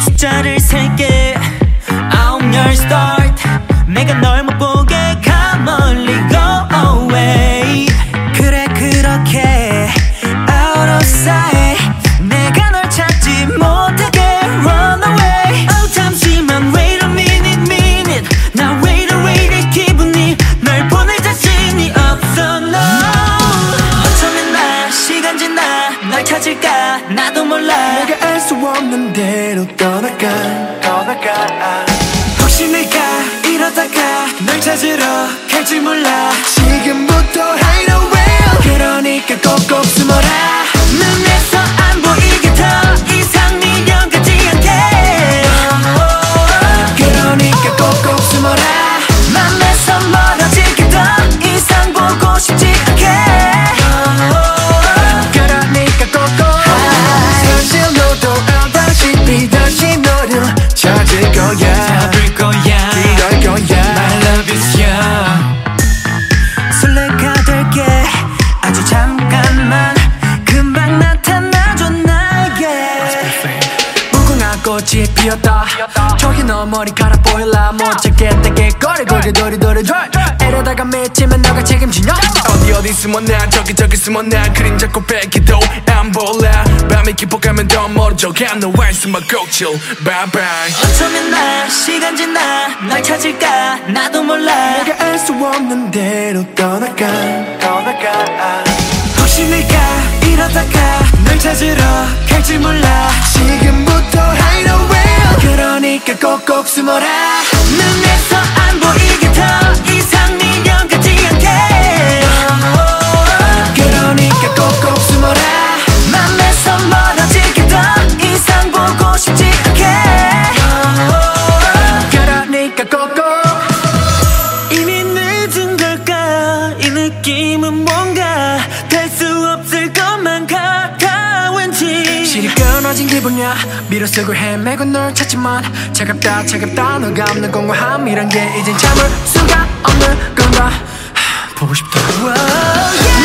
숫자를 세게 널 찾을까? 나도 몰라. 내가 알 수 없는 대로 떠나가. 떠나가. 혹시 내가 이러다가 널 찾으러 갈지 몰라. 지금 꽃이 피었다. 저기 너 머리카락 보일라. 못 찾겠다게 거리거리 도리도리 이러다가 맺히면 너가 책임지냐? 어디 어디 숨었나? 저기 저기 숨었나? 그림자 꽃배기도 안 볼래. 밤이 깊어가면 더 멀어져 간 너와의 숨막 꼭질 Bye bye. 어쩌면 나 시간 지나 널 찾을까? 나도 몰라. 내가 알 수 없는 대로 떠나가. 떠나가. 혹시 내가. 이러다가 널 찾으러 갈지 몰라. 지금부터 hide away 그러니까 꼭꼭 숨어라. 눈에서 안 보이게 더 이상 미련 갖지 않게. 그러니까 꼭꼭 숨어라. 맘에서 멀어지게 더 이상 보고 싶지 않게. 그러니까 꼭꼭. 이미 늦은 걸까? 이 느낌은 뭔가 빠진 기분이야. 밀어 쓰고 헤매고 널 찾지만 차갑다 차갑다. 너가 없는 공허함이란 게 이젠 참을 수가 없는 건가? 보고 싶다. Wow, yeah.